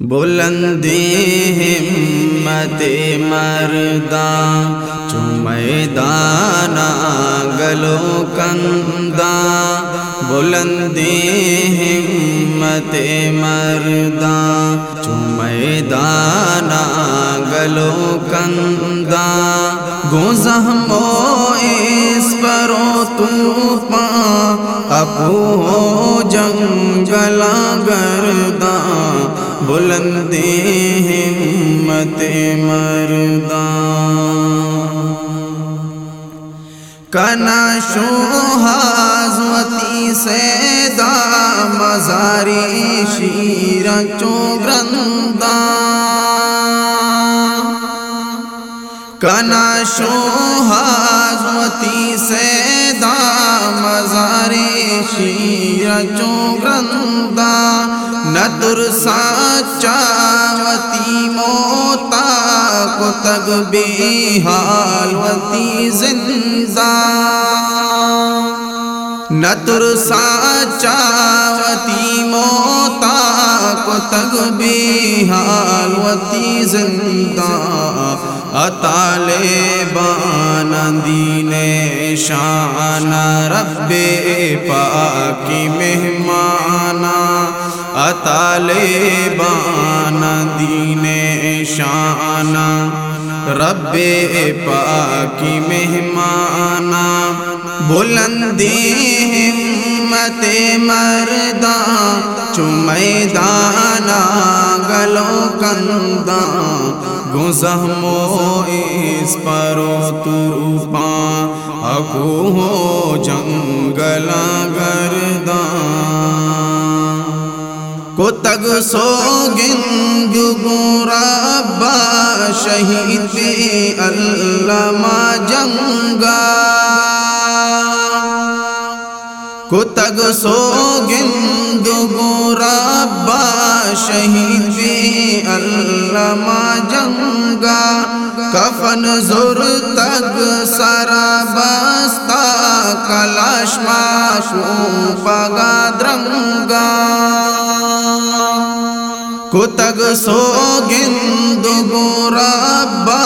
بلندی ہمت مرداں چمیدان گلو کنداں بلندی ہمت مرداں چمیدان گلو کنداں گزہمو اس پرو طوفان اپو جنگلا گرداں۔ بلندی ہمت مردان کنا حاضوتی سے دا مزاری شیر گرندان کنا حاضوتی سے دا مزاری شیر گرندان ندر ساچاوتی موتا کو تگ بھی حالوتی زندہ۔ نتر ساچاوتی موتا کو تگ بھی حالوتی زندہ۔ اتالے بان دین شان رب پاکی مہمانا۔ اتالے بان دین شان، رب پاکی مہمانا بلندی ہمت مرداں چمیدانا گلو کنداں گزہمو اس پرو تروپاں اکو ہو جنگلا گرداں کو تگ سو گند گورابا شہید علامہ جنگا کو تگ سو گند گورابا شہید علامہ جنگا کفن زور تگ سارا بستا کلاش ماشو پگا درنگا کتگ سو گند گورابا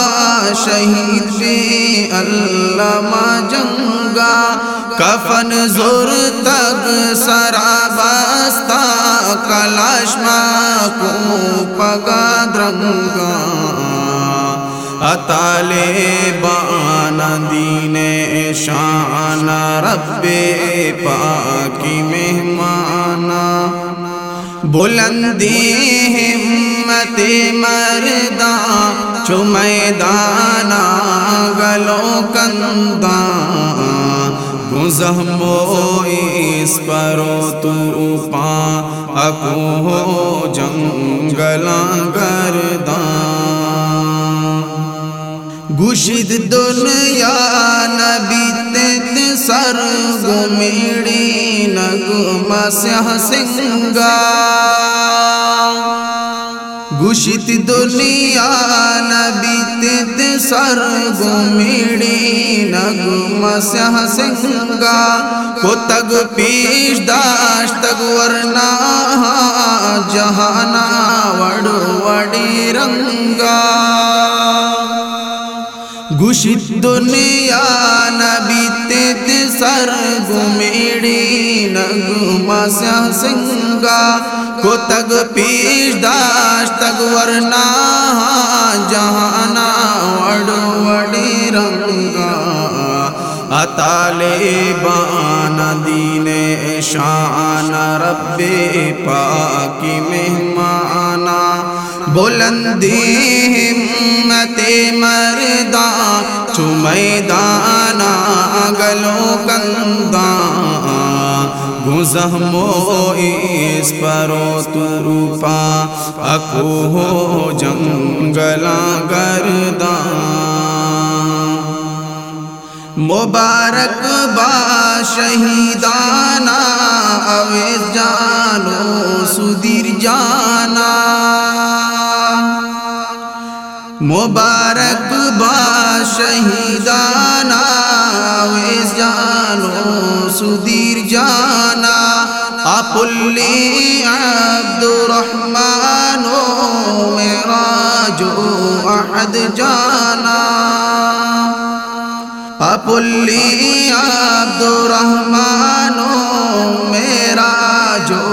شہید بھی علامہ جنگا کفن زور تگ سرا بستا کلاش کو پگا درنگا اتالے بان دین شان رب پاکی مہمانا بلندی ہمت مرداں چمیدانا گلو کنداں گزہمو اس پرو طوفان اکو ہو جنگلا گرداں گشید دنیا نبی سر گمیڑی نگم سیاہ سنگا گشت دنیا نبی تیت سر گمیڑی نگم سیاہ سنگا کو تگ پیش داشت تگ ورنا جہانا وڑ وڑی رنگا گشت دنیا نبی سر گمیڑی نگما سیاہ سنگا کو تگ پیش داشت تگ ورنا ہاں جہانا وڑ وڑی رنگا اتالے بان دین شان رب پاکی مہمانا بلندی ہمت مرداں چمیدانا گزہمو اس پرو تروپا اکو ہو جنگلا گرداں۔ مبارک با شہیدانا اویز جانو سدیر جانا۔ مبارک با شہیدانا اویز جانو سدیر کلی عبد الرحمن و میرا جو احد جانا۔ پپلی عبد الرحمن و میرا جو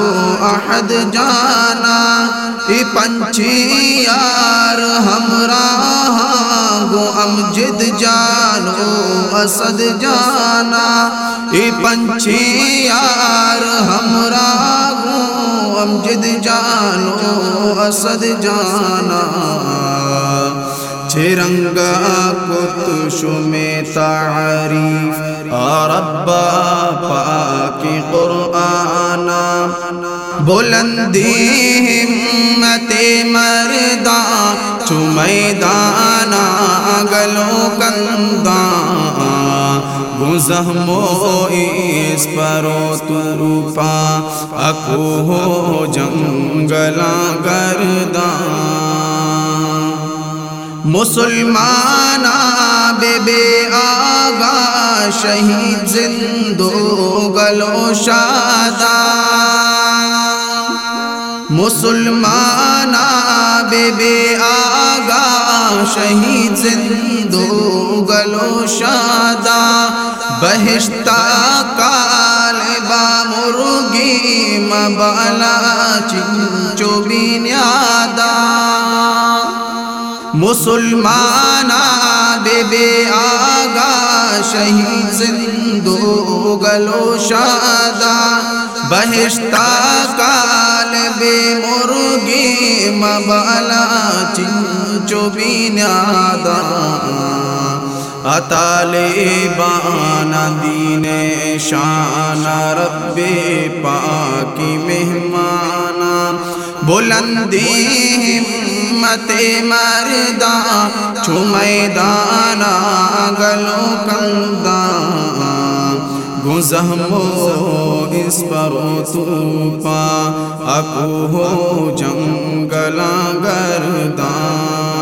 احد جانا۔ ای پنچی یار ہمراہ گو امجد جانا جانو اسد جانا ای پنچھی یار، ہمراہ گو امجد جانو، اسد جانا۔ چھرنگا کتش میں تعریف ربا پاکی قرآن بلندی ہمت مردان چو میدانا گلو کندان گزہمو اس پرو تروپا اکو ہو جنگلا گردان مسلمان بے بے آگا شہید زندو گلو شادا مسلمان بے آگا شہید زندو گلو شادا بہشتہ کال با مرگی مبالا چنچو بینیادا مسلمان بے بے آگا شہید زندو گلو شادا بہشتہ کال بے مرگی مبالا چنچو بینیادا اطالبان دین شان رب پاکی مہمان بلندی ہمت مردان چھو میدانا گلو کندان گزہمو اس پر توپا اکو ہو جنگلا گردان